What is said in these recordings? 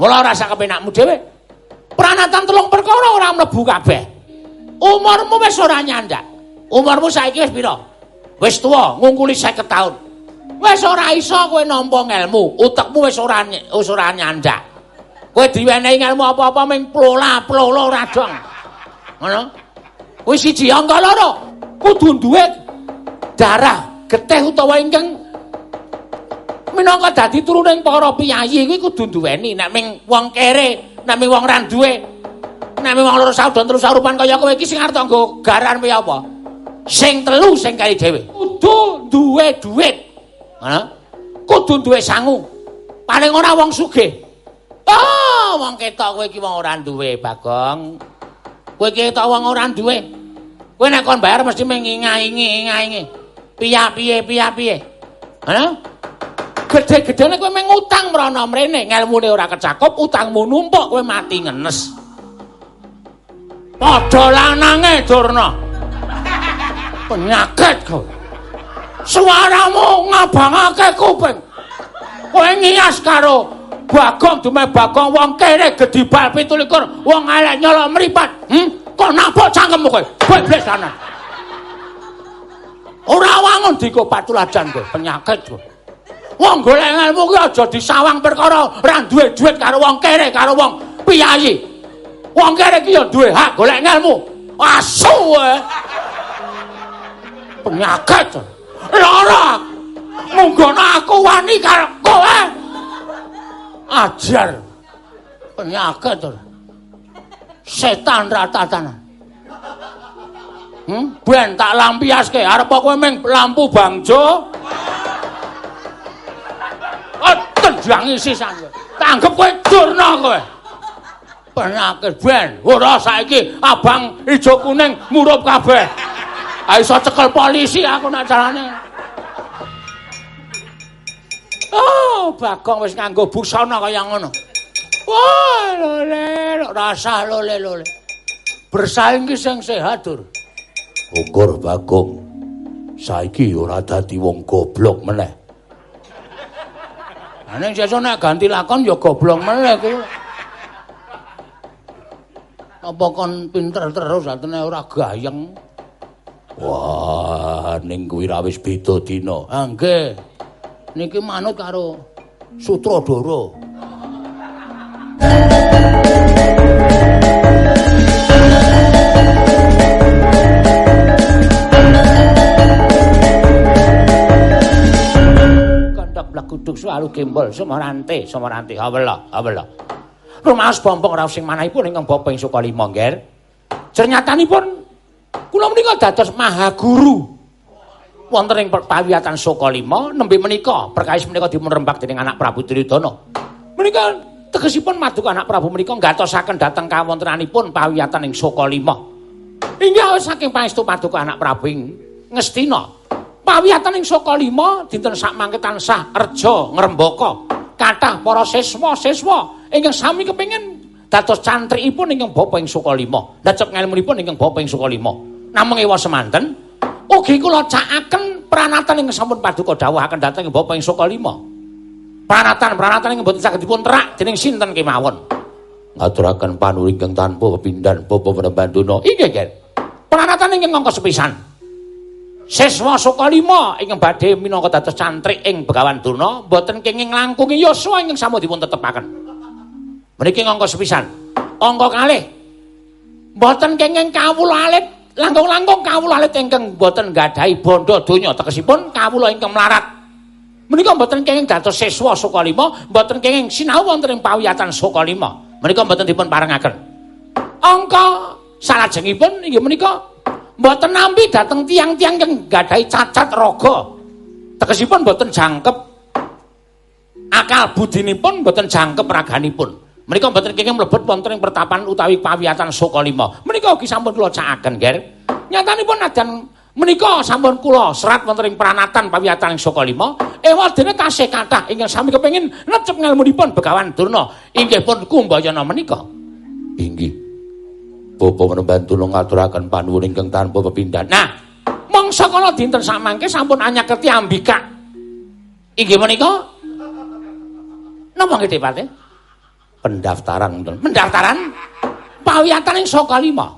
Mula rasa kepenakmu dhewe. Pranatan telung perkara ora mlebu kabeh. Umurmu wis ora nyandak. Umurmu saiki wis pira? Wis tuwa, ngungkuli 50 taun. Wis ora iso kowe nampa ngelmu, utekmu wis ora wis ora nyandak. Kowe diwenehi ngelmu apa-apa ming plola-plola ora dong. Ngono? Kuwi siji angka loro. Kudu duwe darah getih utawa ingkang minangka dadi turuning para piyayi kuwi kudu duweni nek ming wong kere, nek ming wong ra duwe. Nek ming wong loro saudon terus sarupan kaya kowe iki sing arep nggo garan piye apa? Sing telu sing kali dhewe. Kudu duwe dhuwit. Ngono? Kudu duwe sangu. Paling ora wong sugih. Oh, wong ketok kowe iki wong ora duwe, Bagong. Kowe iki ketok wong ora duwe. Kowe nek kon bayar mesti menginga-ingi, inga-ingi. Piye piye piye piye. Hah? Gede-gedene kowe meng utang mrana mrene, ngelmune ora kecakup, utangmu numpuk, kowe mati ngenes. Padha lanange Durna. Penyakit kowe. Suaramu ngabangake kuping. Kowe ngias karo Bagong dume Bagong wong kere gedibal 17, wong elek nyolok mripat. Hm? Kok napuk cangkemmu kowe? Kowe bles lanang. Ora wangun diko patulajan kowe, penyakit kowe. Wong golek ilmu kuwi aja disawang perkara ora duwe dhuwit karo wong kere karo wong piyayi. Wong kere iki ya duwe hak golek ilmu. Asu kowe. Penyakit. Lara. Munggono aku wani karo kowe. Ajar. Penyakit. Setan ratatan. Hmm? Ben tak lampiaske, arep kowe ming lampu bangjo. Tendangi sisan kowe. Tanggep kowe durna kowe. Penyakit ben, ora saiki abang ijo kuning murup kabeh. Ha iso cekel polisi aku nak carane. Oh, Bagong wis nganggo busana kaya ngono. Wah, lole, rasa lole lole. Bersaing ki sing sehat, Dur. Ukur Bagong. Saiki ora dadi wong goblok meneh. Lah ning sesuk nek ganti lakon ya goblok meneh kuwi. Apa kon pinter terus atene ora gayeng? Wah, ning kuwi ra wis beda dina. Ha nggih. Niki manut karo Sutradara. Lakuduk selalu gembol semarante, semarante. Hawela, hawela. Rumaos bompong raos sing manahipun ingkang Bapa ing Sukalima, nggih. Jernyatanipun kula menika dados maha guru. Wonten ing pawiyatan Sukalima nembe menika perkawis menika dipun rembak dening anak Prabu Duryudana. Menika tegesipun maduka anak Prabu menika ngatosaken dhateng kawontenanipun pawiyatan ing Sukalima. Inggih saking pangestu paduka anak Prabu ing Ngastina. Pawiyatan ing Sukalima dinten sak mangke tansah reja ngrembaka kathah para siswa-siswa ingkang sami kepengin dados cantrikipun ingkang bapa ing Sukalima. Ndacep ngelmunipun ingkang bapa ing Sukalima. Namung ewa semanten ugi kula cakaken pranatan ingkang sampun paduka dawuhaken dhateng bapa ing Sukalima. Pranatan-pranatan ingkang boten saged dipun terak dening sinten kemawon. Ngaturaken panuwun ingkang tanpa pepindhan Bapa Pranabanduna. Inggih, nggih. Pranatan ingkang angka sepisan. Siswa Sukalima ingkang badhe minangka dados cantrik ing Begawan Durna boten kenging langkungi yuswa ingkang sampun dipun tetepaken. Mriki angka sepisan. Angka kalih. Boten kenging kawula alit langkung-langkung kawula alit ingkang boten gadhahi bondo donya tegesipun kawula ingkang melarat. Menika boten kenging dados siswa Sukalima, boten kenging sinau wonten ing pawiyatan Sukalima. Menika boten dipun parengaken. Angka salajengipun inggih menika mboten nampi dhateng tiang-tiang kang gadhahi cacat raga. Tegesipun boten jangkep akal budinipun boten jangkep raganipun. Menika boten kenging mlebet wonten ing pertapan utawi pawiyatan Sukalima. Menika ugi sampun kula cakaken, Ger. Nyatanipun najan menika sampun kula serat wonten ing pranatan pawiyatan ing Sukalima, ewadene tasih kathah ingkang sami kepengin necep ngelmunipun Begawan Durna. Inggih pun kumbayana menika. Inggih. Bapa Pranabanduna ngaturaken panuwun ingkang tanpa pepindhan. Nah, mangsa kala dinten samangke sampun anyaketi ambika. Inggih menika. Napa nggih Depate? pendaftaran Pendaftaran pawiyatan ing saka lima.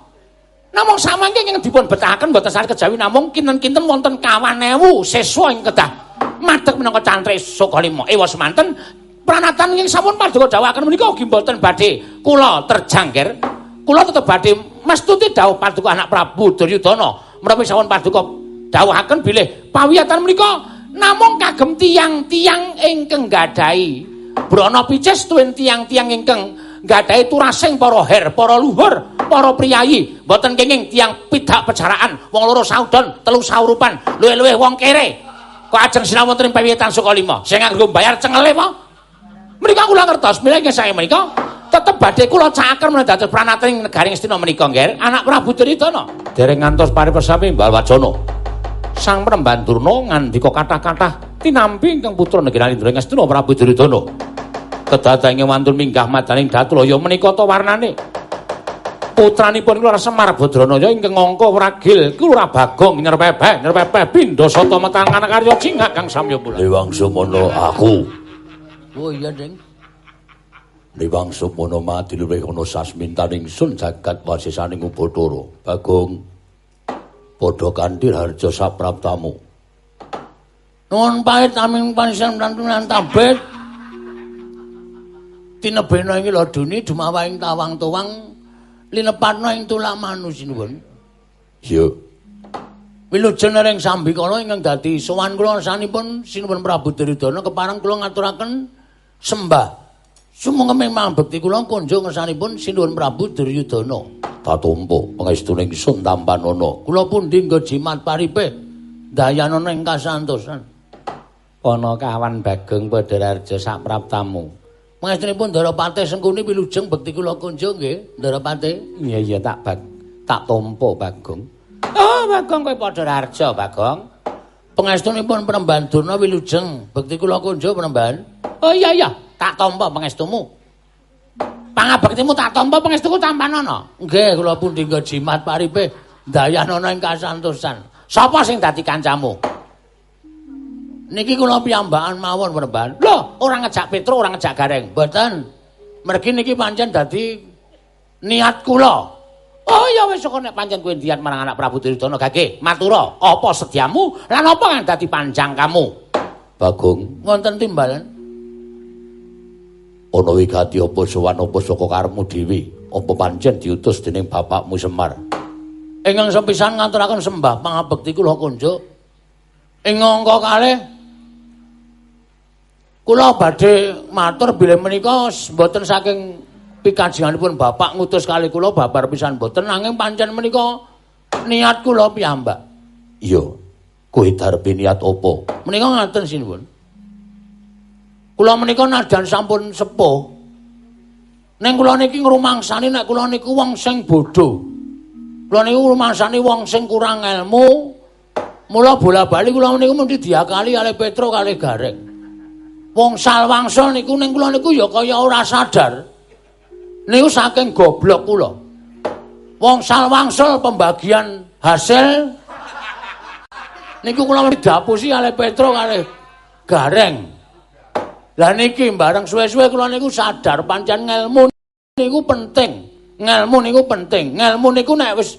Namung samangke ingkang dipun betahaken boten saged kejawi namung kinten-kinten wonten kawan ewu siswa ing kedah madheg minangka cantri saka lima. Ewa semanten pranatan ing sampun paduka dawuhaken menika ugi boten badhe kula terjangkir. Kula tetep badhe mestuti dawuh paduka anak Prabu Duryudana. Menawi sampun paduka dawuhaken bilih pawiyatan menika namung kagem tiang-tiang ingkang gadhahi brana picis tuwin tiang-tiang ingkang gadhahi turasing para her, para luhur, para priyayi, mboten kenging tiang pidak pejaraan, wong loro saudon, telu saurupan, luwih-luwih wong kere. Kok ajeng sinau wonten ing pawitan saka lima, sing nganggo bayar cengele apa? Menika kula ngertos, milih saya menika tetep badhe kula caker menawi dados pranataning negaring Astina menika nggih, anak Prabu Duryudana. Dereng ngantos paripesami Mbal Wacana. Sang Premban Durna ngandika kathah-kathah tinampi ingkang putra negari Indra Astina Prabu Duryudana. kedatange wantun minggah madaning Datraya menika ta warnane. Putranipun kula Semar Badranaya ingkang angka wragil kula Bagong nyerpepeh nyerpepeh pindha sata metangan karya cingak kang samya pula. Liwang Sumono aku. Oh iya, Ding. Liwang Sumono mati luwih ana sasmintaning sun jagat wasisaning Ubathara. Bagong padha kanthi harja sapraptamu. Nuwun pahit aming panjenengan tantunan tabet. tinebena ing laduni dumawa ing tawang tuwang linepatna ing tulak manusinuwun. Iya. Wilujeng ing sambikala ingkang dadi sowan kula sanipun sinuwun Prabu Duryudana kepareng kula ngaturaken sembah. Sumangga memang bekti kula kunjung ngersanipun sinuwun Prabu Duryudana. Tatumpa pangestuning sun tampanana. Kula pundi nggo jimat paripe dayanana ing kasantosan. Ana kawan Bagong Padararja sapraptamu. Pangestunipun Darapati Sengkuni wilujeng bekti kula kunjung nggih, Darapati. Iya iya tak bag tak tampa Bagong. Oh, Bagong kowe padha rarja, Bagong. Pangestunipun Penemban Durna wilujeng bekti kula kunjung Penemban. Oh iya iya, tak tampa pangestumu. Pangabektimu tak tampa pangestuku tampanana. Nggih, kula pundi nggo jimat paripe dayanana ing kasantosan. Sapa sing dadi kancamu? Niki kula piyambakan mawon Penemban. Lho, ora ngejak Petro, ora ngejak Gareng. Mboten. Mergi niki pancen dadi niat kula. Oh ya wis kok nek pancen kowe niat marang anak Prabu Duryudana gage, matura, apa sediamu lan apa kang dadi panjang kamu? Bagong, Wonten timbalan. Ana wigati apa sowan apa saka karepmu dhewe? Apa pancen diutus dening bapakmu Semar? Ingkang sepisan ngaturaken sembah pangabekti kula kunjuk. Ing angka kalih kula badhe matur bilih menika mboten saking pikajenganipun bapak ngutus kali kula babar pisan mboten nanging pancen menika niat kula piyambak. Iya. Kowe darepe niat apa? Menika ngaten sinuwun. Kula menika najan sampun sepuh. Ning kula niki ngrumangsani nek kula niku wong sing bodho. Kula niku ngrumangsani wong sing kurang ilmu. Mula bola-bali kula niku mesti diakali kali Petro kali Gareng. Wong salwangsa niku ning kula niku ya kaya ora sadar. Niku saking goblok kula. Wong salwangsul pembagian hasil niku kula mesti dapusi kali Petro kali Gareng. Lah niki bareng suwe-suwe kula niku sadar pancen ngelmu niku penting. Ngelmu niku penting. Ngelmu niku nek wis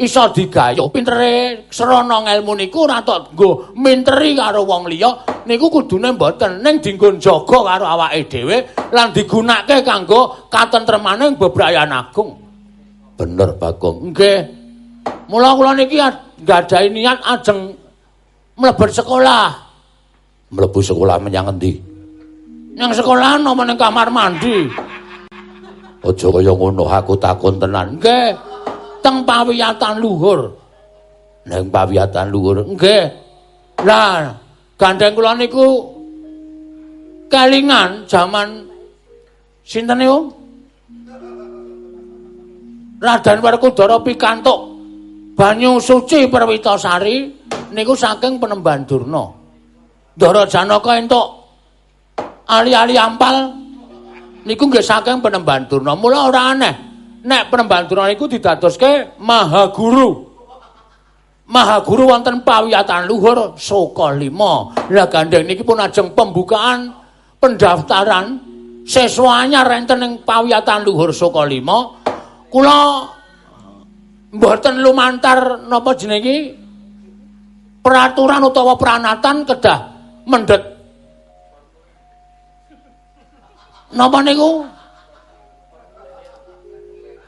iso digayo pintere srana ngelmu niku ora tok nggo minteri karo wong liya niku kudune mboten ning dinggo jaga karo awake dhewe lan digunakake kanggo katentremaning bebrayan agung. Bener, Bagong. Nggih. Mula kula niki nggadahi niat ajeng mlebet sekolah. Mlebu sekolah menyang endi? Nang sekolah ana ning kamar mandi. Aja kaya ngono aku takon tenan. Nggih. Teng pawiyatan luhur. Nang pawiyatan luhur. Nggih. Lah, gandeng kula niku kelingan jaman sinten niku? Raden Werkudara pikantuk banyu suci Perwitasari niku saking Penemban Durna. Ndara Janaka entuk ali-ali ampal niku nggih saking Penemban Durna. Mula ora aneh nek Penemban Durna niku didadoske Maha Guru. Maha Guru wonten pawiyatan luhur Soka 5. Lah gandeng niki pun ajeng pembukaan pendaftaran seswa anyar enten ing pawiyatan luhur saka lima kula mboten lumantar napa jenenge peraturan utawa pranatan kedah mendhet napa niku?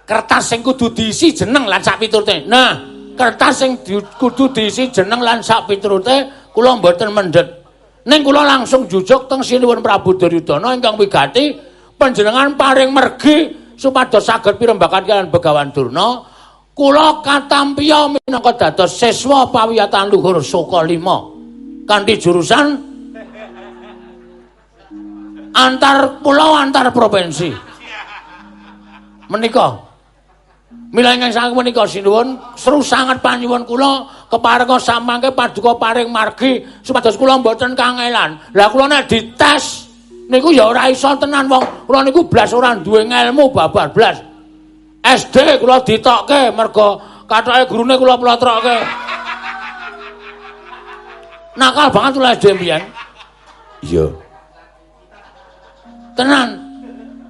Kertas sing kudu diisi jeneng lan sak piturute. Nah kertas sing kudu diisi jeneng lan sak piturute kula mboten mendhet. Ning kula langsung jujuk teng sinuwun Prabu Duryudana ingkang wigati panjenengan paring mergi supados saged pirembagan kalian Begawan Durna. Kula katampiya minangka dados siswa pawiyatan luhur Soka 5 kanthi jurusan antar pulau antar provinsi. Menika. Mila ingkang saking menika sinuwun seru sanget panyuwun kula keparenga samangke paduka paring margi supados kula mboten kangelan. Lah kula nek dites niku ya ora iso tenan wong. Kula niku blas ora duwe ngelmu babar blas. SD kula ditokke mergo kathoke gurune kula plotrokke. Nakal banget kula SD mbiyen. Iya tenan.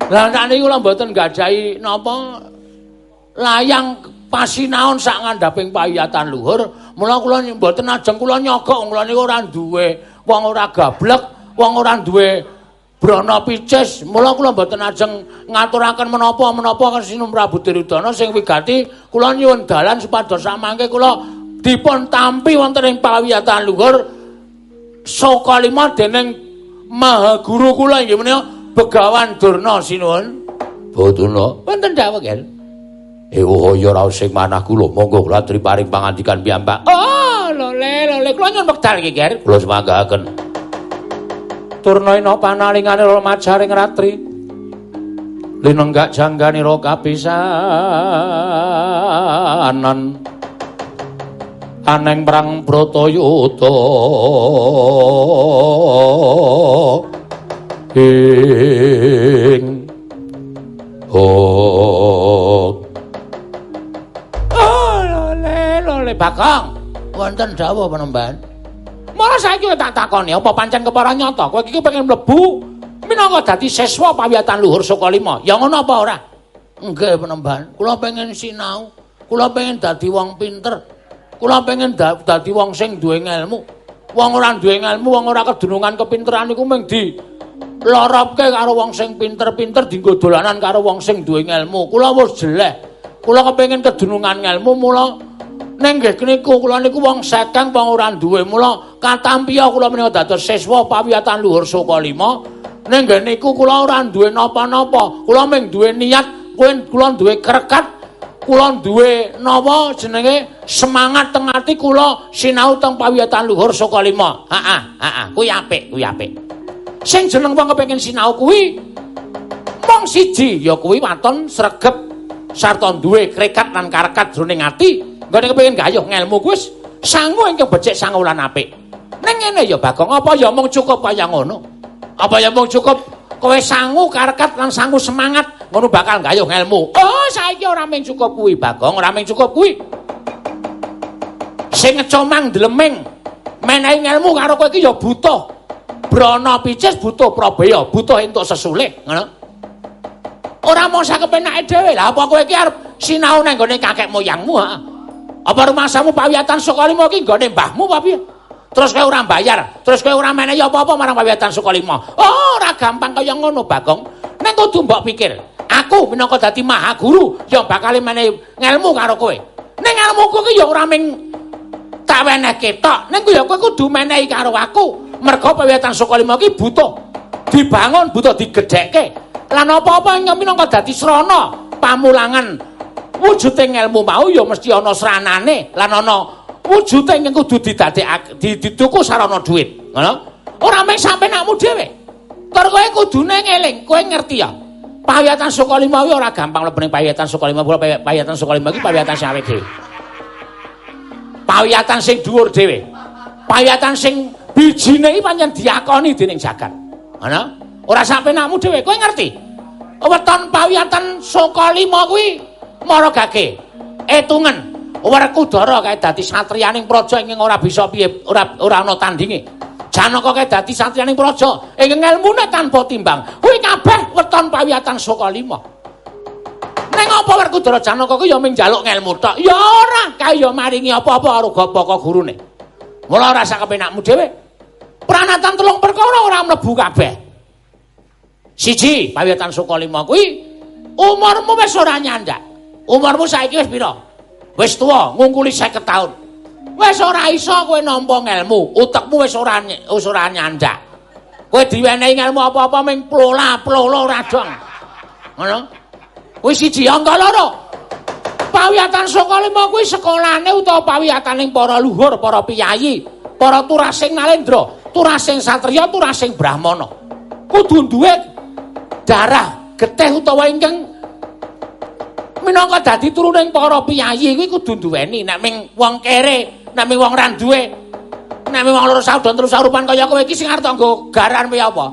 Lah nek niku kula mboten gadahi napa layang pasinaon sak ngandhaping payatan luhur. Mula kula mboten ajeng kula nyogok kula niku ora duwe wong ora gablek wong ora duwe Brana picis, mula kula mboten ajeng ngaturaken menapa-menapa Sinum Prabu Diridana sing wigati kula nyuwun dalan supados samangke kula dipun tampi wonten ing pawiyatan luhur. Saka lima dening Maha Guru kula inggih menika Begawan Durna sinuwun. Boduna. Wonten dawuh, Ger. Ewo ya raos sing manah kula, monggo kula triparing pangandikan piyambak. Oh, lole, lole, kula nyuwun wekdal iki, Ger. Kula semanggaken. Turnaina panalingane majaring ratri. Linenggak jangganira kapisanan. Aneng perang Bratayuda. Ing Oh. Lole, lole, Bakong. Wonten dawuh penemban. Mula saiki tak takoni apa pancen kepara nyata kowe iki pengen mlebu minangka dadi siswa pawiyatan luhur saka lima. Ya ngono apa ora? Nggih penemban, kula pengen sinau, kula pengen dadi wong pinter. Kula pengen dadi wong sing duwe ilmu. Wong ora duwe ilmu, wong ora kedunungan kepinteran iku mung di lorobke karo wong sing pinter-pinter dienggo dolanan karo wong sing duwe ilmu. Kula wis jeleh. Kula kepengin kedunungan ilmu mula Neng nggih niku kula niku wong sekeng wong ora duwe. Mula katampiya kula menika dados siswa pawiyatan luhur saka 5. Neng nggih niku kula ora duwe napa-napa. Kula mung duwe niat, kula duwe krekat, kula duwe napa jenenge semangat teng ati kula sinau teng pawiyatan luhur saka 5. Heeh, heeh, kuwi apik, kuwi apik. Sing jeneng wong kepengin sinau kuwi mong siji ya kuwi waton sregep sarta duwe krekat lan karekat jroning ati. Nggone kepengin gayuh ngelmu kuwi sangu ingkang becik sangu lan apik. Ning ngene ya Bagong, apa ya mung cukup kaya ngono? Apa ya mung cukup kowe sangu karekat lan sangu semangat ngono bakal gayuh ngelmu. Oh, saiki ora mung cukup kuwi Bagong, ora mung cukup kuwi. Sing ngecomang dleming menehi ngelmu karo kowe iki ya butuh. Brana picis butuh Prabaya, butuh entuk sesulih, ngono. Ora mung sakepenake dhewe. Lah apa kowe iki arep sinau nang gone kakek moyangmu, ha? Apa rumasamu pawiyatan Sukalima iki nggone mbahmu apa piye? Terus kowe ora bayar, terus kowe ora menehi apa-apa marang pawiyatan Sukalima. Oh, ora gampang kaya ngono, Bagong. Nek kudu mbok pikir, aku minangka dadi maha guru ya bakal menehi ngelmu karo kowe. Ning ngelmuku iki ya ora ming tak weneh ketok. Ning kowe kudu menehi karo aku. Mergo pawiyatan Sukalima iki butuh dibangun, butuh digedhekke. Lan apa-apa minangka dadi srana pamulangan. Wujude ngelmu mau ya mesti ana sranane. Lan ana wujude ing kudu didadekake dituku sarana dhuwit ngono? Ora mek sampe nakmu dhewe. Tur kowe kudune ngeling kowe ngerti ya? Pawiyatan saka lima ora gampang mlebu pawiyatan saka lima pawiyatan saka lima iki pawiyatan sing awet dhewe. Pawiyatan sing dhuwur dhewe pawiyatan sing bijine iki pancen diakoni dening jagat ngono ora sampe nakmu dhewe kowe ngerti weton pawiyatan saka lima kuwi maragake etungen werku dara kae dadi satriyaning praja ing ora bisa piye ora ora ana tandinge Janaka kae dadi satriyaning praja ing ngelmune tanpa timbang. Kuwi kabeh weton pawiyatan saka lima. Ning apa Werkudara Janaka kuwi ya mung njaluk ngelmu tok. Ya ora, kae ya maringi apa-apa karo gapaka gurune. Mula rasa kepenakmu dhewe. Pranatan telung perkara ora mlebu kabeh. Siji, pawiyatan saka lima kuwi umurmu wis ora nyandak. Umurmu saiki wis pira? Wis tuwa, ngungkuli 50 taun. Wis ora iso kowe nampa ngelmu, utekmu wis ora wis ora nyandak. Kowe diwenehi ngelmu apa-apa ming plola-plola ora dong. Ngono? Kuwi siji angka loro. Pawiyatan saka lima kuwi sekolahane utawa pawiyataning para luhur, para piyayi, para turasing nalendra, turasing satriya, turasing brahmana. Kudu duwe darah getih utawa ingkang minangka dadi turuning para piyayi kuwi kudu duweni. Nek ming wong kere nek ming wong ra duwe nek ming wong loro saudon terus sarupan kaya kowe iki sing arep nggo garan piye apa?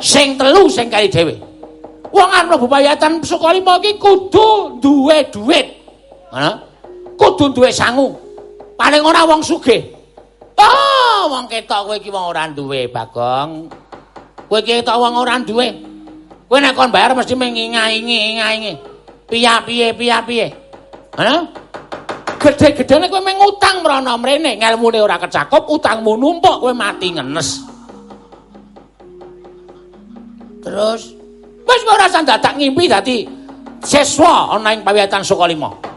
Sing telu sing kali dhewe. Wong arep mlebu payatan saka iki kudu duwe dhuwit ngono kudu duwe sangu. Paling ora wong sugih. Oh wong ketok kowe iki wong ora duwe bagong. Kowe iki ketok wong ora duwe. Kowe nek kon bayar mesti mengingai-ingi ingai piye piye piye piye. Ha gede-gedene kowe meng utang mrana mrene. Ngelmune ora kecakup utangmu numpuk kowe mati ngenes. Terus? Wis ora sang dadak ngimpi dadi siswa ana ing pawiyatan saka lima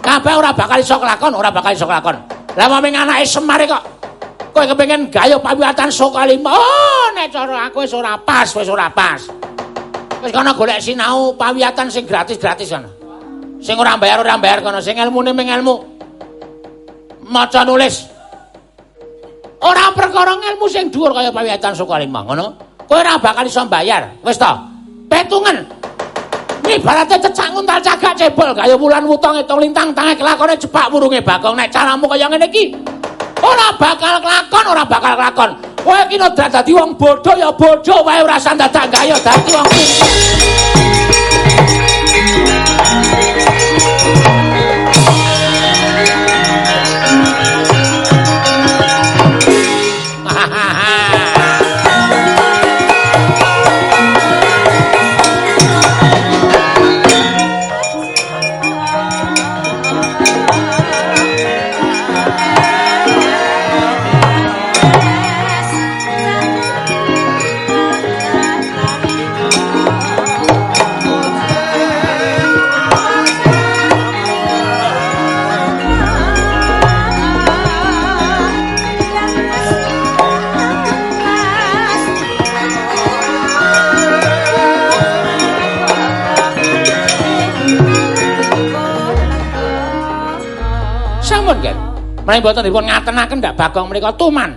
kabeh ora bakal iso kelakon ora bakal iso kelakon lah ming anake Semar kok kowe kepengin gayo pawiyatan saka lima. Oh nek cara aku wis ora pas wis ora pas. Wis kana golek sinau pawiyatan sing gratis-gratis kana sing ora bayar ora bayar kono. Sing ilmune ming ilmu. Maca nulis. Ora perkara ilmu sing dhuwur kaya pawiyatan saka limang ngono. Kowe ora bakal iso bayar wis to. Petungan ibaratnya cecak nguntal cagak cebol. Kaya wulan wutong ngitung lintang tangan kelakone jebak burunge bagong nek caramu kaya ngene iki ora bakal kelakon ora bakal kelakon. Iki dadi wong bodho ya bodho wae ora sandadak gaya dadi wong Menawi mboten dipun ngatenaken ndak Bagong menika tuman.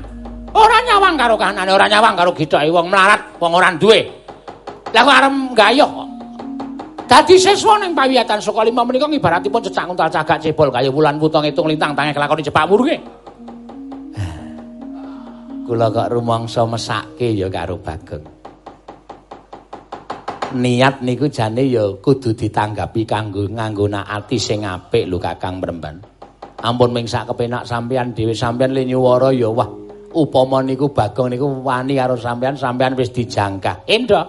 Ora nyawang karo kahanane, ora nyawang karo githoke wong melarat, wong ora duwe. Arep gayuh kok. Dadi siswa ning pawiyatan saka lima menika ibaratipun cecak untal cagak cebol kaya wulan putong itung lintang tangi kelakoni cepak muruke. Kula kok rumangsa mesake ya karo Bagong. Niat niku jane ya kudu ditanggapi kanggo nganggo ati sing apik lho Kakang Mremban. Ampun ming sak kepenak sampean dhewe sampean le nyuwara ya wah. Upama niku bagong niku wani karo sampean sampean wis dijangka endo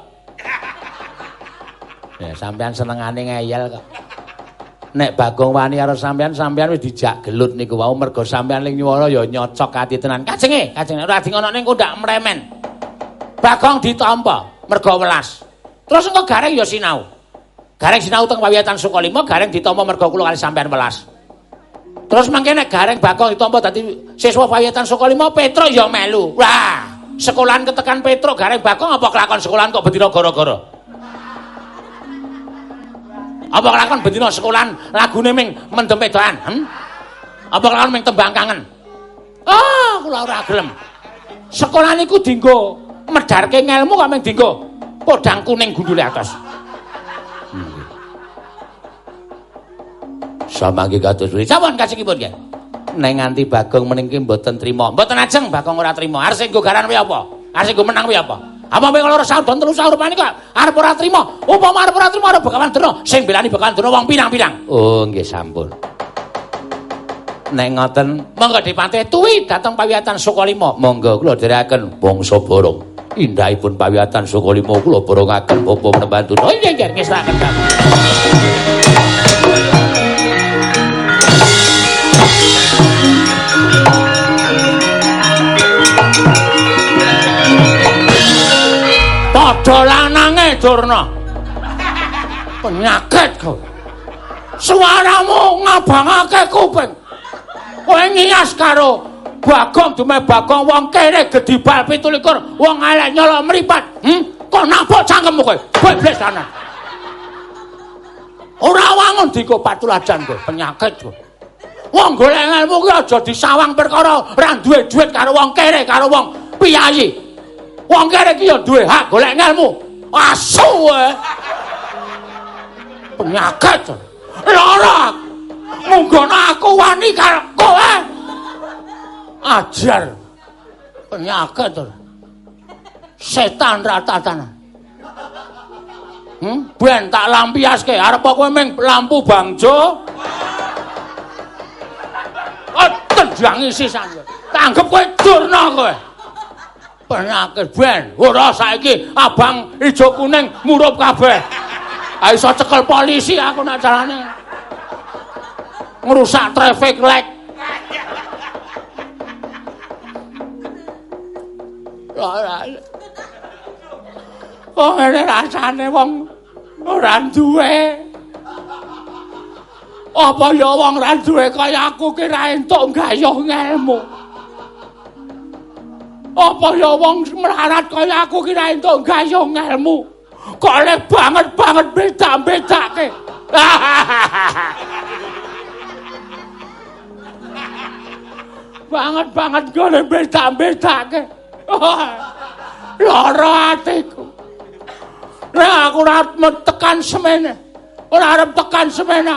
ya sampean senengane ngeyel kok. Nek bagong wani karo sampean sampean wis dijak gelut niku wau. Mergo sampean ling nyuwara ya nyocok ati tenan. Kajenge kajenge. Ora dingono ning kondak mremen. Bagong ditampa mergo welas. Terus engko gareng ya sinau. Gareng sinau teng pawiyatan sukalima gareng ditampa mergo kula kali sampean welas Terus mangke nek gareng bakong ditampa dadi siswa payatan saka 5 Petro ya melu. Wah, sekolahan ketekan Petro gareng bakong apa kelakon sekolahan kok bendina gara-gara? Apa kelakon bendina sekolahan lagune ming mendem pedoan? Hm? Apa kelakon ming tembang kangen? Ah, kula ora gelem. Sekolah niku dinggo medharke ngelmu kok ming dinggo podang kuning gundule atas. Samangke kados pundi? Sampun kajengipun nggih. Neng nganti Bagong meningki mboten trima. Mboten ajeng Bagong ora trima. Arep sing garan kuwi apa? Arep sing menang kuwi apa? Apa mung loro saudon telu sahur panik kok arep ora trima. Upama arep ora trima ora Bagawan Dena sing belani Bagawan Dena wong pirang-pirang. Oh, nggih sampun. nek ngoten monggo dipate tuwi dhateng pawiyatan Sukalima. monggo kula dherekaken bangsa borong. Indahipun pawiyatan Sukalima kula borongaken bapa menembantu. Oh iya nggih ngesraken Padha lanange Durna. Penyakit kowe. Suaramu ngabangake kuping. Kowe ngias karo Bagong dume Bagong wong kere gedibal 17 wong elek nyolok mripat. Hm? Kok napa cangkemmu kowe? Bebles ana. Ora wangun diko patulajan kowe, penyakit kowe. Wong golek ilmu kuwi aja disawang perkara ora duwe dhuwit karo wong kere karo wong piyayi. Wong kere ki ya duwe hak golek ilmu. Asu kowe. Penyakit. Lara. Munggono aku wani karo kowe. Ajar. Penyakit. Setan ratatanan. Hmm? Ben tak lampiaske arep kowe ming lampu bangjo. Oh, tenjangi sisan. Tanggep kowe durna kowe. Penyakit ben ora saiki abang ijo kuning murup kabeh. Ha iso cekel polisi aku nak jalane. Ngrusak traffic light. Ora. Kok ngene rasane wong ora duwe. Apa ya wong ora duwe kaya aku ki ra entuk gayuh ngelmu. Apa ya wong melarat kaya aku ki ra entuk gayuh ngelmu. Kok le banget banget beda-bedake. banget banget gole beda-bedake. Lara atiku. Nah, aku ora tekan semene. Ora arep tekan semene.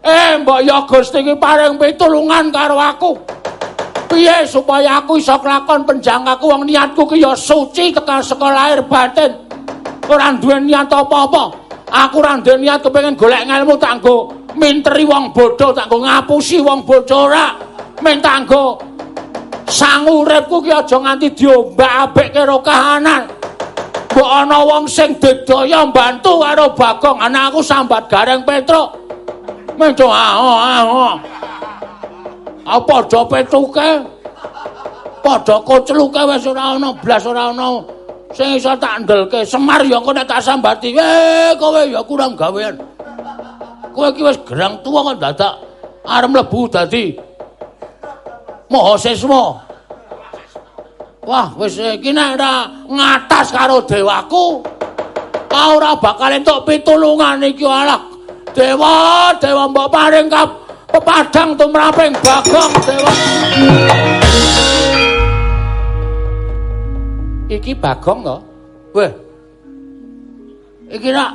Eh, mbok ya Gusti iki paring pitulungan karo aku. Piye supaya aku iso kelakon penjangkaku wong niatku ki ya suci tekan sekolah lahir batin. Ora duwe niat apa-apa. Aku ora duwe niat kepengin golek ngelmu tak nggo minteri wong bodho, tak nggo ngapusi wong bodho ora. Minta nggo sang uripku ki aja nganti diombak-abek karo kahanan. Mbok ana wong sing digdaya mbantu karo Bagong, anak aku sambat gareng Petruk. Menco aho aho. Apa padha petuke? Padha kocluke wis ora ana blas ora ana sing iso tak ndelke. Semar ya kok nek tak sambati, eh kowe ya kurang gawean. Kowe iki wis gerang tuwa kok dadak arep mlebu dadi mahasiswa. Wah, wis iki nek ora ngatas karo dewaku, ora bakal entuk pitulungan iki alah. Dewa, dewa mbok paring kap pepadang tumraping bagong dewa. Iki bagong to? Weh. Iki nak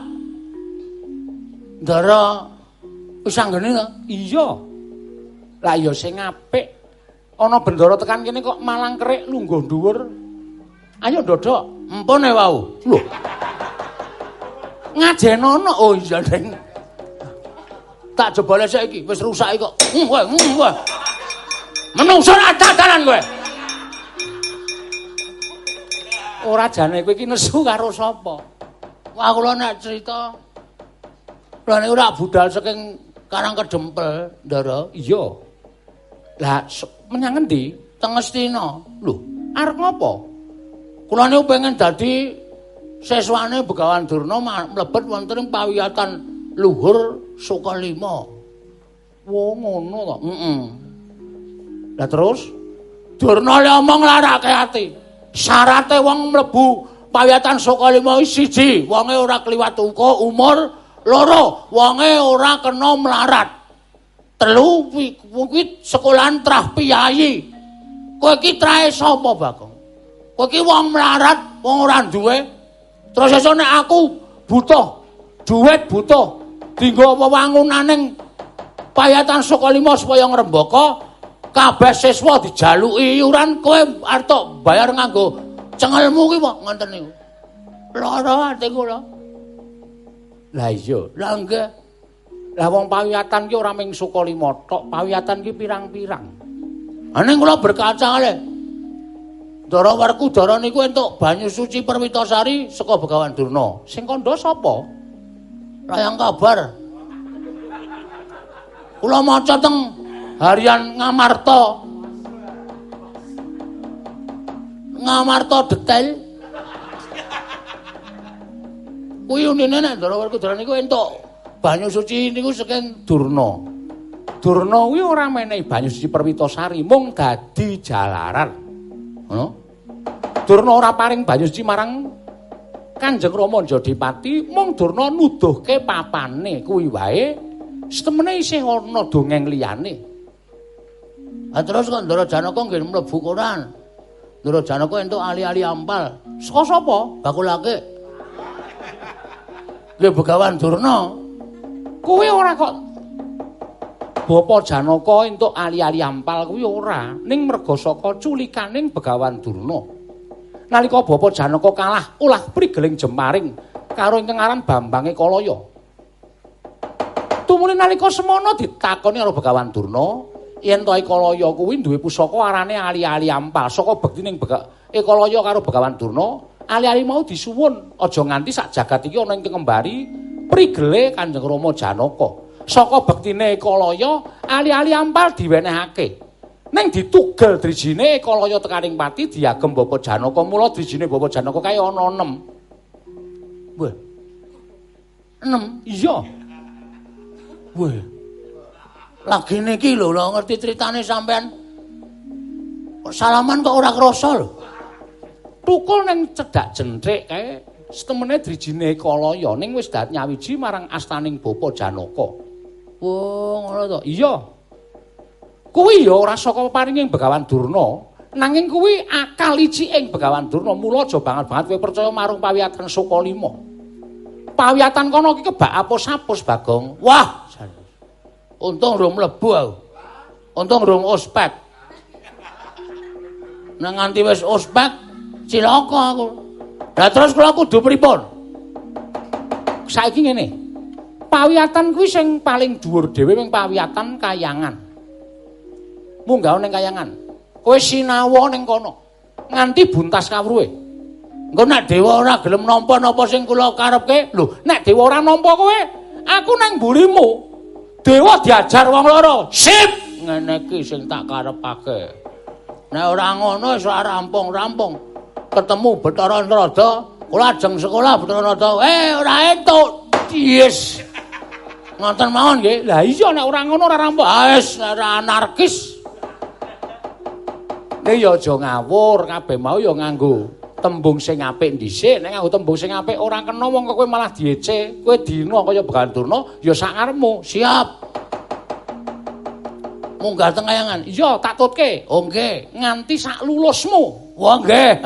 ndara wis anggene to? Iya. Lah ya sing apik. Ana bendara tekan kene kok malang kerik lungguh dhuwur. Ayo ndodok, empone wau. Lho. Ngajenono oh iya Deng. Tak jebole saiki wis rusak kok. Hmm kowe, hmm kowe. Menungso ra dadalan kowe. Ora jane kowe iki nesu karo sapa? Wah kula nek cerita Lah niku ora budal saking Karang Kedempel, Ndara. Iya. Lah menyang endi? Teng Astina. Lho, arep ngopo? Kula niku pengen dadi seswane Begawan Durna mlebet wonten ing pawiyatan luhur Sukalima. Wo ngono to. Heeh. Lah terus Durna le omong larake ati. Syarate wong mlebu pawiyatan Sukalima siji, wonge ora kliwat uka umur loro wonge ora kena melarat telu kuwi sekolahan trah piyayi kowe iki trahe sapa bakong kowe iki wong melarat wong ora duwe terus esuk nek aku butuh duit butuh dinggo wewangunaning payatan Sukalima supaya ngrembaka kabeh siswa dijaluki iuran kowe arep bayar nganggo cengelmu ki kok ngoten niku lara ati kula Lah iya, lah enggak. Lah wong pawiyatan ki ora mung Sukalima tok, pawiyatan ki pirang-pirang. Aning kula berkaca le. Dara Werkudara niku entuk banyu suci Perwitasari saka Begawan Durna. Sing kandha sapa? Layang kabar. Kula maca teng harian Ngamarta. Ngamarta detail. Kuwi unine nek Dara Werkudara niku entuk banyu suci niku saking Durna. Durna kuwi ora menehi banyu suci Perwitasari, mung dadi jalaran. Ngono. Durna ora paring banyu suci marang Kanjeng Rama Jodipati, mung Durna nuduhke papane kuwi wae. Setemene isih ana dongeng liyane. Ah terus kok Ndara Janaka nggih mlebu Quran. Ndara Janaka entuk ali-ali ampal. Saka sapa? Bakulake. Nggih Begawan Durna. Kuwi ora kok Bapa Janaka entuk ali-ali ampal kuwi ora, ning merga saka culikaning Begawan Durna. Nalika Bapa Janaka kalah ulah prigeling jemaring karo ingkang aran Bambange Kalaya. Tumuli nalika semono ditakoni karo Begawan Durna, yen to Kalaya kuwi duwe pusaka arane ali-ali ampal saka bektining Bega Kalaya karo Begawan Durna, ali-ali mau disuwun aja nganti sak jagat iki ana ing kembari prigele Kanjeng Rama Janaka. Saka bektine Kalaya, ali-ali ampal diwenehake. Ning ditugel drijine Kalaya tekaning pati diagem Bapak Janaka. Mula drijine Bapak Janaka kae ana 6. Wah. 6. Iya. Wah. Lagi niki lho, lho ngerti critane sampean. Salaman kok ora krasa lho. Tukul ning cedhak jentrik kae setemene drijine Kalaya ning wis dat nyawiji marang astaning Bapa Janaka. Oh, ngono to. Iya. Kuwi ya ora saka paringing Begawan Durna, nanging kuwi akal iciking Begawan Durna. Mula aja banget-banget kowe percaya marang pawiyatan Sukalima. Pawiyatan kono iki kebak apus-apus, Bagong. Wah, untung rung mlebu aku. Untung rung ospek. Nang nganti wis ospek, cilaka aku. Lah terus kula kudu pripun? Saiki ngene. Pawiyatan kuwi sing paling dhuwur dhewe ming pawiyatan kayangan. Munggah ning kayangan. Kowe sinawa ning kono. Nganti buntas kawruhe. Engko nek dewa ora gelem nampa napa sing kula karepke, lho, nek dewa ora nampa kowe, aku nang mburimu. Dewa diajar wong loro. Sip, ngene iki sing tak karepake. Nek ora ngono wis rampung-rampung. Ketemu Bathara Narada, kula ajeng sekolah Bathara Narada. Eh, ora entuk. Yes. Ngoten mawon nggih. Lah iya nek ora ngono ora rampung. Ah, wis anarkis. Nek ya aja ngawur, kabeh mau ya nganggo tembung sing apik dhisik, nek nganggo tembung sing apik ora kena wong kowe malah diece. Kowe dina kaya Begandurna ya sakarepmu. Siap. Munggah teng kayangan. Iya, tak tutke. Oh nggih, nganti sak lulusmu. Wah nggih.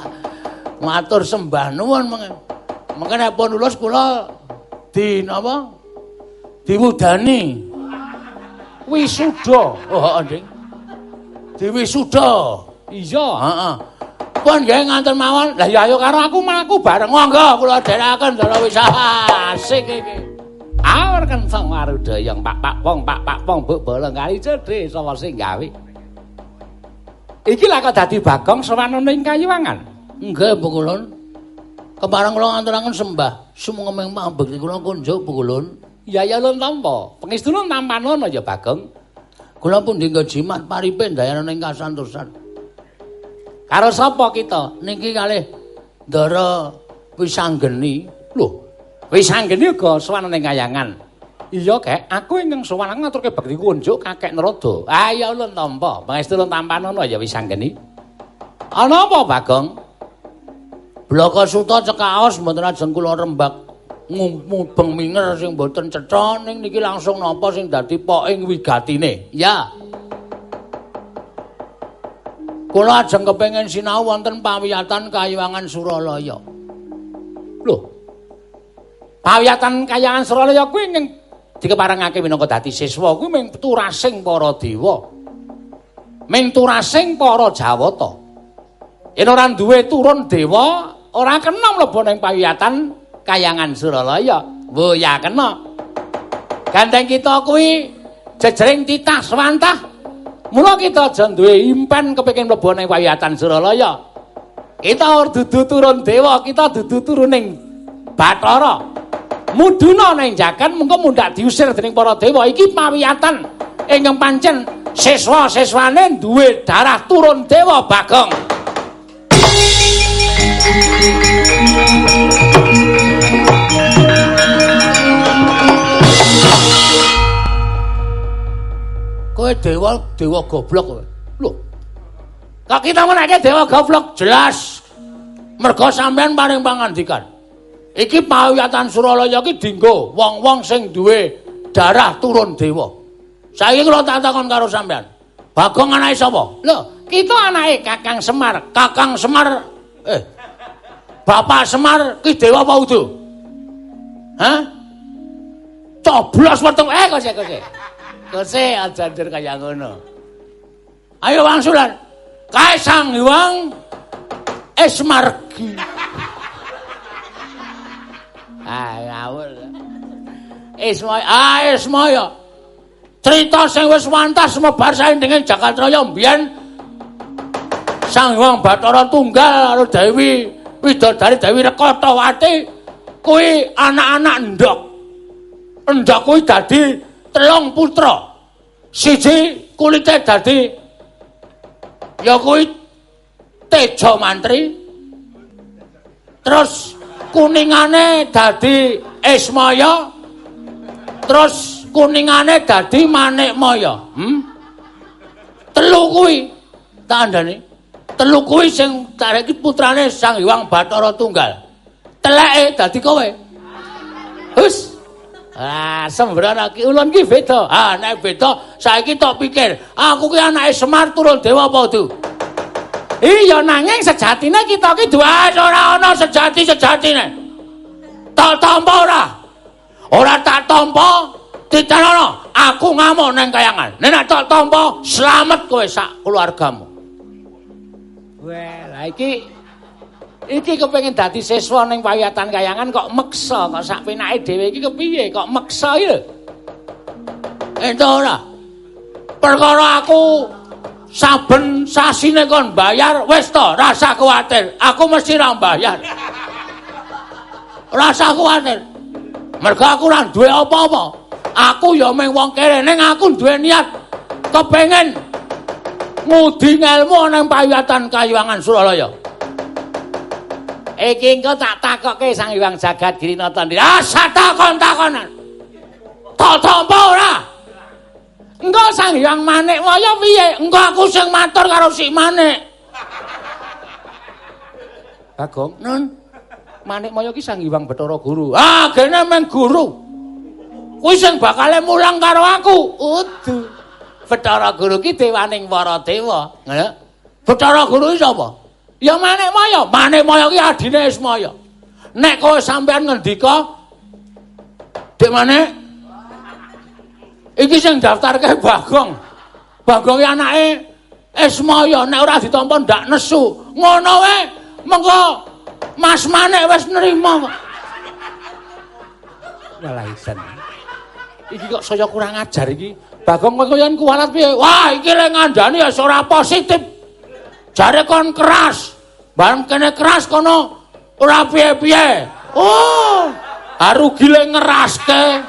Matur sembah nuwun mengke. Mengke nek pun lulus kula di napa? Diwudani. Wisuda. Oh, Nding. Diwisuda. Iya, heeh. Pun nggih nganten mawon. Lah ya ayo karo aku mlaku bareng. Monggo kula dherekaken dara wis asik iki. Awur kenceng maruda yang pak pak pong pak pak pong buk bolong kali cedhe sapa sing gawe. Iki lak dadi bagong sawanana ing kayuwangan. Nggih, Bu Kulun. Kepareng kula ngaturaken sembah sumenging mambek kula kunjuk Bu Kulun. Ya ya lun tampa. Pengistuna tampanono ya Bagong. Kula pun dinggo jimat paripe ndayana ning kasantosan. Karo sapa kita? Niki kalih Ndara Wisanggeni. Lho, Wisanggeni uga sowan ning kayangan. Iya, Kek. Aku ingkang sowan ngaturke bakti kunjuk kakek Narada. Ah ya lun tampa. Pangestu lun tampanono ya Wisanggeni. Ana apa, Bagong? Bloko suta cekaos mboten ajeng kula rembak ngumubeng minger sing mboten cetha ning niki langsung napa sing dadi poking wigatine. Ya. Kula ajeng kepengin sinau wonten pawiyatan Kayuwangan Suralaya. Lho. Pawiyatan Kayuwangan Suralaya kuwi ning dikeparengake minangka dadi siswa kuwi ming turasing para dewa. Ming turasing para Jawata. Yen ora duwe turun dewa, ora kena mlebu ning pawiyatan Kayangan Suralaya. Wo ya kena. Gandeng kita kuwi jejering titah swantah. Mula kita aja duwe impen kepengin mlebu ning wayatan Suralaya. Kita dudu turun dewa, kita dudu turuning Bathara. Muduna ning jagan mengko mundak diusir dening para dewa. Iki pawiyatan ingkang pancen siswa-siswane duwe darah turun dewa Bagong. Kowe dewa dewa goblok kowe. Lho. Kok kita menake dewa goblok jelas. Mergo sampean paring pangandikan. Iki pawiyatan Suralaya iki dinggo wong-wong sing duwe darah turun dewa. Saiki kula tak takon karo sampean. Bagong anake sapa? Lho, kita anake Kakang Semar. Kakang Semar eh Bapak Semar ki dewa apa udu? Hah? Coblos weteng eh kok sik kok. Kose aja ndir kaya ngono. Ayo wangsulan. Kaisang Hyang Esmargi. Ah, ngawur. Ismaya, ah Ismaya. Cerita sing wis wantas semebar saindenge Jagatraya mbiyen Sang Hyang Bathara Tunggal karo Dewi Widodari Dewi Rekatawati kuwi anak-anak ndok. Ndok kuwi dadi telung putra. Siji kulite dadi ya kuwi Tejo Mantri. Terus kuningane dadi Ismaya. Terus kuningane dadi Manikmaya. Hmm? Telu kuwi tandane. Telu kuwi sing tarik putrane Sang Hyang Bathara Tunggal. Teleke dadi kowe. Hus. Ah, sembrono ki ulun ki beda. Ah, nek beda saiki tok pikir, aku ki anake Semar turun dewa apa tu? Iya nanging sejatine kita ki dua ora ana sejati-sejatine. Tak tampa ora? Ora tak tampa ditanono. Aku ngamuk nang kayangan. Nek tak tampa slamet kowe sak keluargamu. Wah, lah iki iki kepengin dadi siswa ning pawiyatan kayangan kok meksa kok sak penake dhewe iki kepiye kok meksa lho. Ento ora. Perkara aku saben sasine kon bayar wis to rasa kuwatir. Aku mesti ra bayar. Rasa kuwatir. Mergo aku ora duwe apa-apa. Aku ya mung wong kere ning aku duwe niat kepengin ngudi ngelmu ning pawiyatan Kayuwangan Suralaya. Iki engko tak takokke Sang Hyang Jagat Girinata. Ah, takon-takonan. Tak tampa ora? Engko Sang Hyang Manik Maya piye? Engko aku sing matur karo si Manik. Bagong, Nun. Manik Maya ki Sang Hyang Bathara Guru. Ah, gene meng guru. Kuwi sing bakale mulang karo aku. Udu. Bathara Guru ki dewaning para dewa. Ngono. Bathara Guru sapa? Ya Manik Maya. Manik Maya ki adine Ismaya. Nek kowe sampean ngendika Dik Manik Iki sing daftarke Bagong. Bagong ki anake Ismaya nek ora ditampa ndak nesu. Ngono wae mengko Mas Manik wis nrimo. Isen. Iki kok saya kurang ajar iki. Bagong kowe yen kuwalat piye? Wah, iki lek ngandani ya ora positif. Jare kon keras. Bareng kene keras kono ora piye-piye. Oh, arugi lek ngeraske.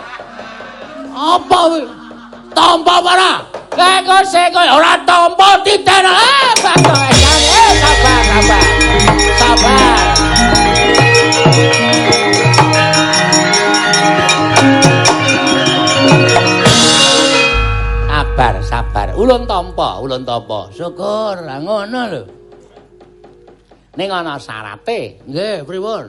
Apa kuwi? Tampa ora? Kae kok sik ora tampa titen. Eh, Bagong eh sabar, sabar. Sabar. Sabar, sabar. Ulun tampa, ulun tampa. Syukur, ngono lho. Ning ana syarate. Nggih, pripun?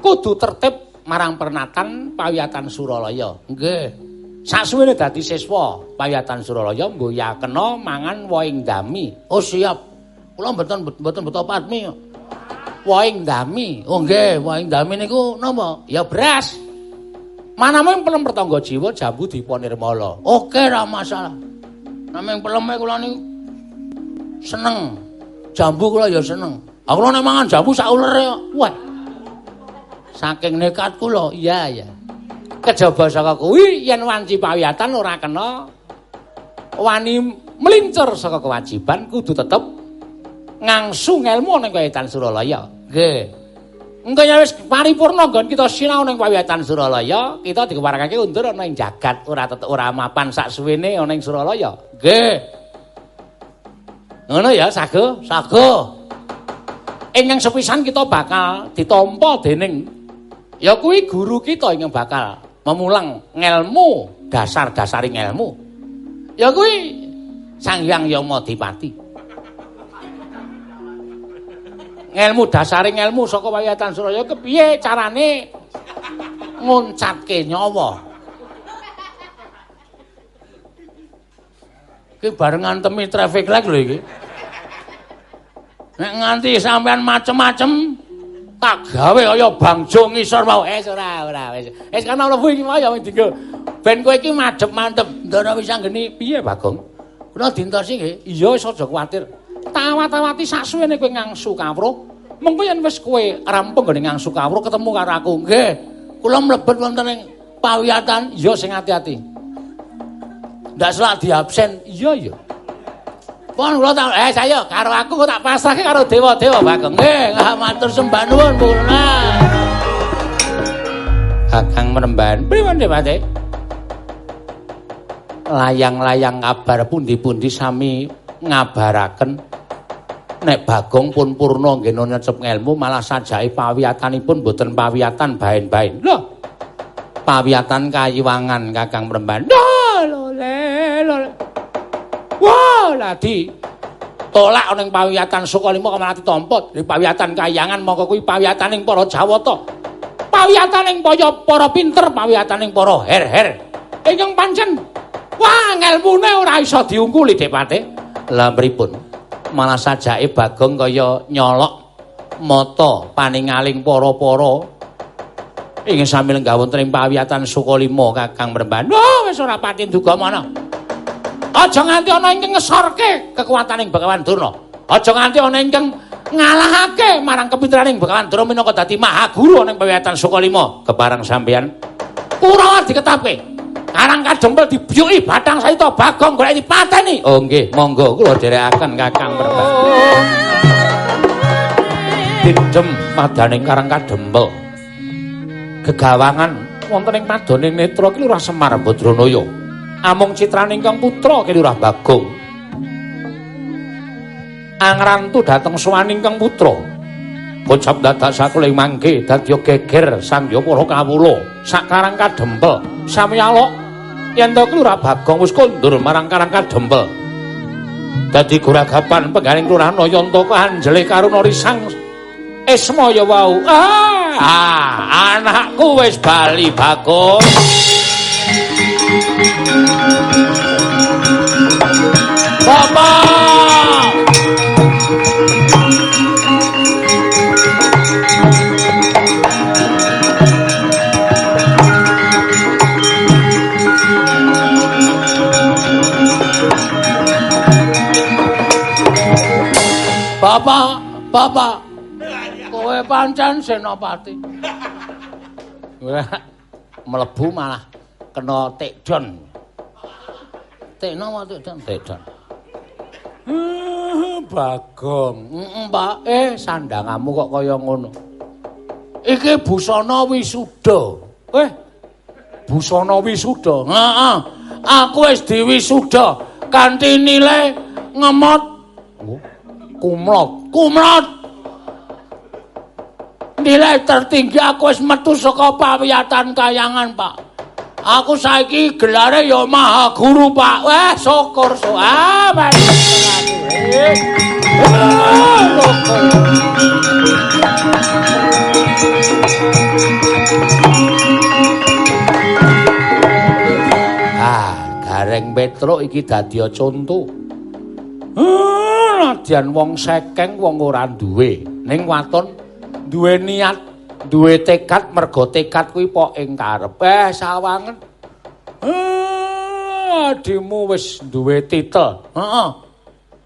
Kudu tertib marang pernatan pawiyatan Suralaya. Nggih. Sasuwene dadi siswa pawiyatan Suralaya mbuh ya kena mangan woing dami. Oh, siap. Kula mboten mboten beto padmi. Woing dami. Oh, nggih, woing dami niku napa? Ya beras. Maname pelem pertangga jiwa jambu diponirmala. Oke, ra masalah. Nameng peleme kula niku seneng. Jambu kula ya seneng. Aku nek mangan jambu sak ulere kok. Wah. Saking nekat kula, iya ya. Kejaba saka kuwi yen wanci pawiyatan ora kena wani melincur saka kewajiban kudu tetep ngangsu ngelmu ning pawitan Suralaya. Nggih. Engko ya wis paripurna nggon kita sinau ning pawitan Suralaya, kita dikeparakake undur ana ing jagat, ora tetep ora mapan sak suwene ana ing Suralaya. Nggih. Ngono ya, sago, sago. Ingkang sepisan kita bakal ditampa dening ya kuwi guru kita ingkang bakal memulang ngelmu, dasar-dasaring ngelmu. Ya kuwi Sang Hyang Yamadipati. ngelmu dasare ngelmu saka wayatan Suraya kepiye carane ngoncatke nyawa iki barengan temi traffic light lho iki nek nganti sampean macem-macem tak gawe kaya bangjo ngisor mau. Eh ora ora wis. Wis kana mlebu iki mau ya dinggo ben kowe iki madhep mantep ndara wis anggeni piye Bagong? Kula dintosi nggih. Iya wis aja kuwatir. Tawat-tawati sasuwene kowe ngangsu kawruh. Mengko yen wis kowe rampung gone ngangsu kawruh ketemu karo aku? Nggih. Kula mlebet wonten ing pawiyatan. Iya sing ati-ati ndak salah di absen iya iya pon kula tak eh saya karo aku kok tak pasrahke karo dewa-dewa bagong nggih matur sembah nuwun purna Kakang menemban pripun Dewate layang-layang kabar pundi-pundi sami ngabaraken nek Bagong pun purna nggih nyecep ngelmu malah sajake pawiyatanipun boten pawiyatan baen-baen. Lho. Pawiyatan kayiwangan Kakang Mremban. Ladi. Tolak ning pawiyatan Sukalima malah ditampa. Di pawiyatan kayangan mongko kuwi pawiyataning para Jawata. Pawiyataning para pinter, pawiyataning para her-her. Ingkang pancen Wah, ngelmune ora iso diungkuli, Depate. Lah pripun? Malah sajake Bagong kaya nyolok mata paningaling para-para ingin sambil nggawon tering pawiyatan Sukalima Kakang Mremban. Oh, wis ora pati duga mana. Aja nganti ana ingkang ngesorke kekuataning Bagawan Durna. Aja nganti ana ingkang ngalahake marang kepinteraning Bagawan Durna minangka dadi maha guru ning pawiyatan Sukalima. Keparang sampeyan Kurawa diketapke. Karang kadempel dibiyuki batang saita Bagong golek dipateni. Oh nggih, monggo kula dherekaken Kakang Merban. Didem madaning karang kadempel. Gegawangan wonten ing padoning netra ki Lurah Semar Badranaya. Amung citraning ingkang putra ki Lurah Bagong. Angrantu dhateng sowaning ingkang putra. Bocap dadak sakuling mangke dadi geger sangya para kawula. Sakarang kadempel sami alok yen to Lurah Bagong wis kondur marang Karang Kadempel. Dadi guragapan penggaling Lurah Nayantaka Anjele Karuna Risang Esmaya wau. Ah, ah, anakku wis bali Bagong. Bapak! Bapak, kowe pancen senopati. Mlebu malah kena tekdon. Tekno apa tekdon? Tekdon. Bagong, heeh, Pak. Eh, sandangamu kok kaya ngono. Iki busana wisuda. Eh, busana wisuda. Heeh. Aku wis diwisuda kanthi nilai ngemot. Oh. kumlot kumlot nilai tertinggi aku wis metu saka pawiyatan kayangan pak aku saiki gelare ya maha guru pak. Weh syukur so ah Ah, gareng Petruk iki dadi contoh. Nadyan wong sekeng wong ora duwe, ning waton duwe niat, duwe tekad mergo tekad kuwi pok ing karep. Eh sawangen. Eh adimu wis duwe titel. Heeh.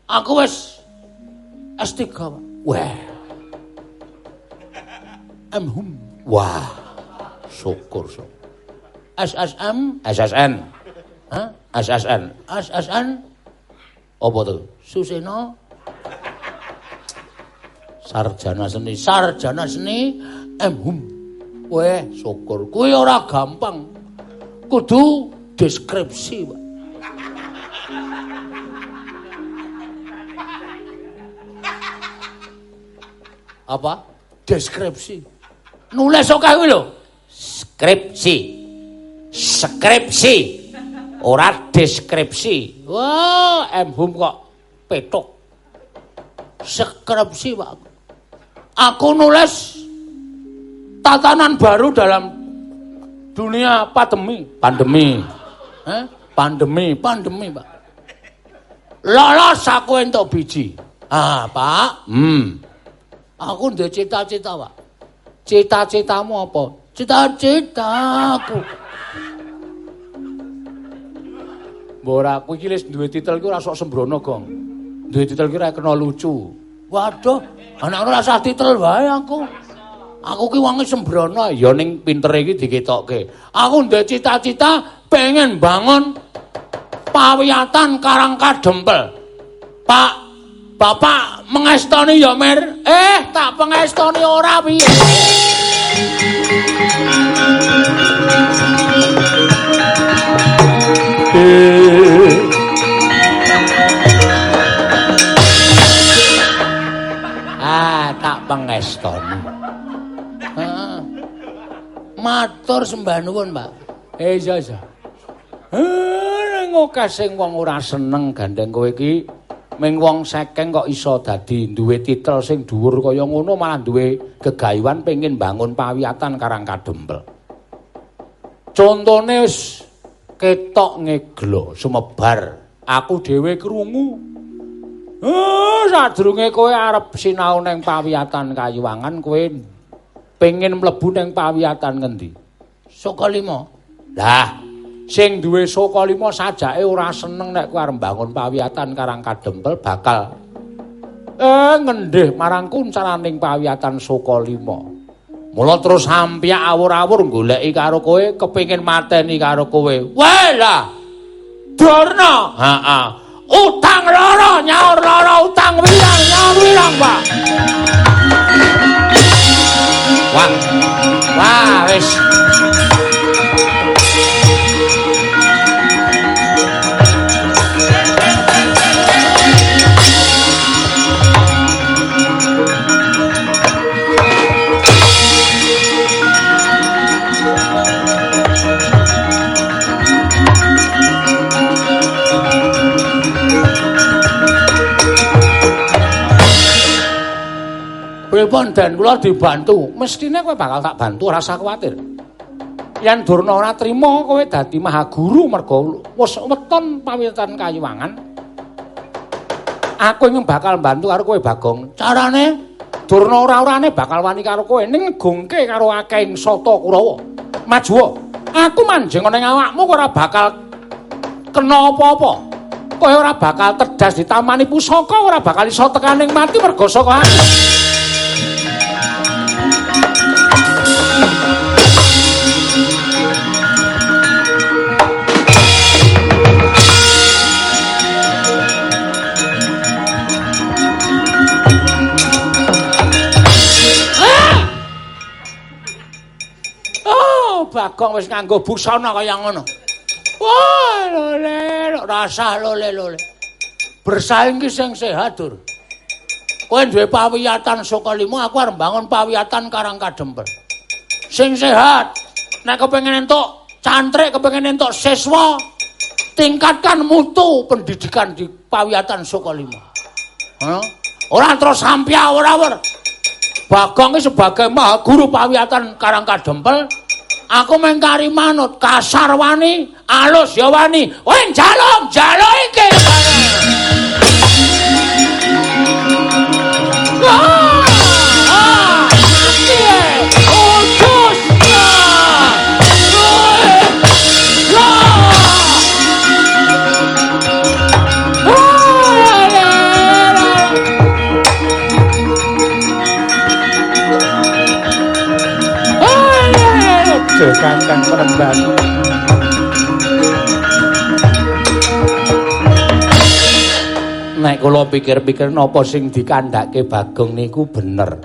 Aku wis S3. Wah. Emhum. Wah. Syukur syukur. SSM, SSN. Hah? SSN. SSN Apa tuh? Suseno Sarjana seni. sarjana seni emhum. Weh, syukur. Kuwi ora gampang. Kudu deskripsi, Pak. Apa? Deskripsi. Nulis kok kuwi lho. Skripsi. Skripsi. Ora deskripsi. Wah, emhum kok petuk. Skripsi, Pak. Aku nulis tatanan baru dalam dunia pandemi. Pandemi. Eh? Pandemi, pandemi, Pak. Lolos aku entuk biji. Ah, Pak, Hmm. aku ndek cita-cita, Pak. Cita-citamu apa? Cita-citaku. Mbora aku iki wis duwe titel ki ora sok sembrono, Gong. Duwe titel ki ora kena lucu. Waduh, anak ora sah titel wae aku. Aku ki wonge sembrono ya ning pintere iki diketokke. Aku ndek cita-cita pengen bangun pawiyatan Karangkadempel. Pak, Bapak mengestoni ya, Mir? Eh, tak pengestoni ora piye. Ah, Heeh. Matur sembah nuwun, Pak. Eh, iya, iya. Eh, ngokeh sing wong ora seneng gandeng kowe iki. Ming wong sekeng kok iso dadi duwe titel sing dhuwur kaya ngono malah duwe gegayuhan pengin bangun pawiyatan Karang Kadempel. Contone wis ketok ngeglo sumebar. Aku dhewe krungu. Eh, sadurunge kowe arep sinau ning pawiyatan Kayuwangan, kowe pengin mlebu ning pawiyatan ngendi? Saka lima. Lah, sing duwe Saka lima sajake ora seneng nek kowe arep mbangun pawiyatan Karang Kadempel bakal eh ngendih marang kuncaraning pawiyatan Saka lima. Mula terus sampyak awur-awur goleki karo kowe, kepengin mateni karo kowe. Wah lah. Durna. Heeh. Utang loro, nyaur loro, utang wirang, nyaur wirang, Pak. Wah. Wah, wis. Pripun Den kula dibantu? Mestine kowe bakal tak bantu, ora usah kuwatir. Yen Durna ora trima kowe dadi mahaguru mergo wis weton pawitan kayuwangan. Aku ingin bakal bantu karo kowe Bagong. Carane Durna ora-orane bakal wani karo kowe ning ngegungke karo akehing Sata Kurawa. Maju. Aku manjing ning awakmu ora bakal kena apa-apa. Kowe ora bakal tedas ditamani pusaka, ora bakal iso tekaning mati mergo saka aku. Bagong wis nganggo busana kaya ngono. Wah, lole, rasa lole lole. Bersaing ki sing sehat, Dur. Kowe duwe pawiyatan saka aku arep bangun pawiyatan Karang Kadempel. Sing sehat. Nek kepengin entuk cantrik, kepengin entuk siswa, tingkatkan mutu pendidikan di pawiyatan saka lima. Hah? Ora terus sampya ora-ora. Bagong sebagai mahaguru pawiyatan Karang Kadempel, aku mengkari manut kasar wani, alus ya wani. Weng jalom, jalo iki. Pikir-pikir napa sing dikandhake Bagong niku bener.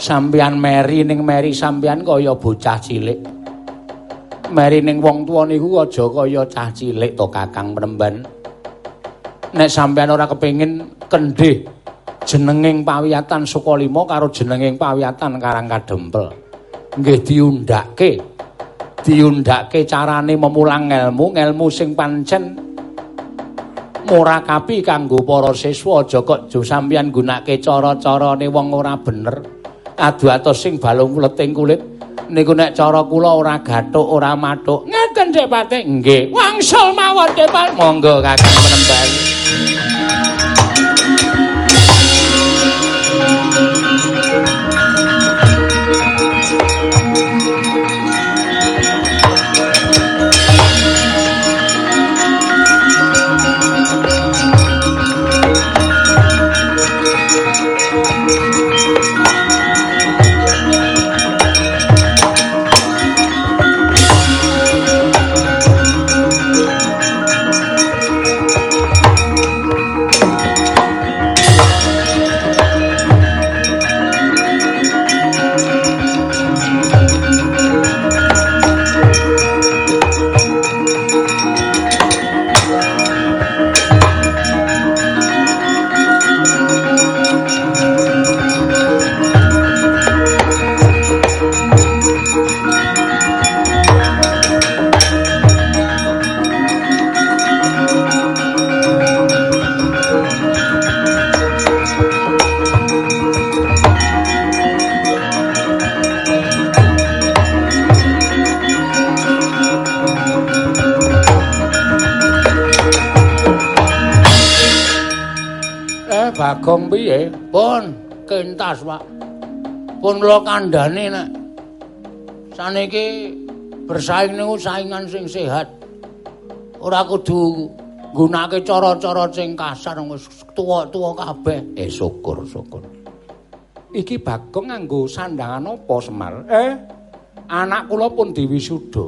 Sampeyan meri ning meri sampeyan kaya bocah cilik. Meri ning wong tuwa niku aja kaya cah cilik to Kakang Penemban. Nek sampeyan ora kepengin kendhih jenenging pawiyatan Sukalima karo jenenging pawiyatan Karang Kadempel. Nggih diundhake. Diundhake carane memulang ilmu, ilmu sing pancen murakapi kanggo para siswa aja kok jo sampeyan gunake cara-carane wong ora bener. Adu atos sing balung leting kulit niku nek cara kula ora gathuk ora mathuk. Ngeten Dek Pati. Nggih, wangsul mawon Dek Pati. Monggo Kakang penembang. Kula kandhane nek saniki bersaing niku saingan sing sehat. Ora kudu nggunakake cara-cara sing kasar wis tuwa-tuwa kabeh. Eh syukur, syukur. Iki Bagong nganggo sandangan apa, Semar? Eh, anak kula pun diwisuda.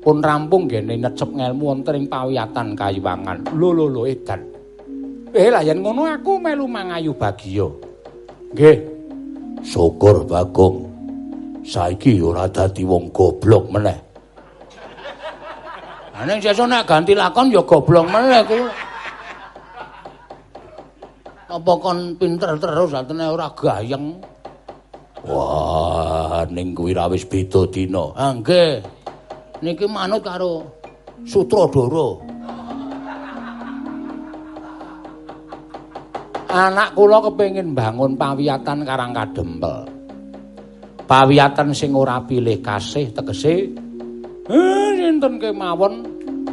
Pun rampung gene nyecep ngelmu wonten ing pawiyatan Kayiwangan. Lho lho lho edan. Eh lah yen ngono aku melu mangayu bagiya. Nggih. Syukur Bagong. Saiki ora dadi wong goblok meneh. Lah ning sesuk nek ganti lakon ya goblok meneh kuwi. Apa kon pinter terus atene ora gayeng? Wah, ning kuwi ra wis beda dina. Ah nggih. Niki manut karo sutradara. Anak kula kepengin bangun pawiyatan Karang Kadempel. Pawiyatan sing ora pilih kasih tegese eh sinten kemawon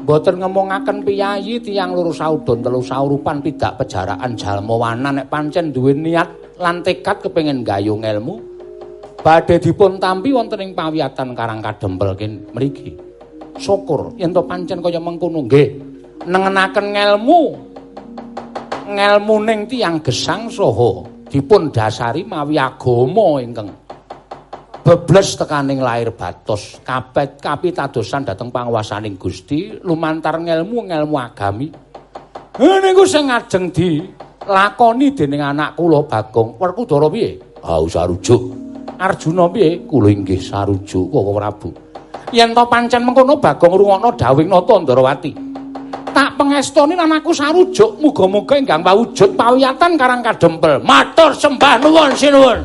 mboten ngemongaken piyayi tiyang loro saudon telu saurupan pidak pejaraan jalma wana nek pancen duwe niat lan tekad kepengin gayung ilmu badhe dipun tampi wonten ing pawiyatan Karang Kadempel mriki. Syukur yen to pancen kaya mengkono nggih. Nengenaken ngelmu ngelmuning tiyang gesang saha dipun dasari mawi agama ingkang bebles tekaning lahir batos kapet kapitadosan dhateng panguwasaning Gusti lumantar ngelmu ngelmu agami. Ha niku sing ajeng dilakoni dening anak kula Bagong. Werkudara piye? Au sarujuk. Arjuna piye? Kula inggih sarujuk Koko Prabu. Yen to pancen mengkono Bagong rungokno dawing nata Ndarawati. Tak pengestoni lan aku sarujuk muga-muga ingkang pawujud pawiyatan Karang Kadempel. Matur sembah nuwun sinuwun.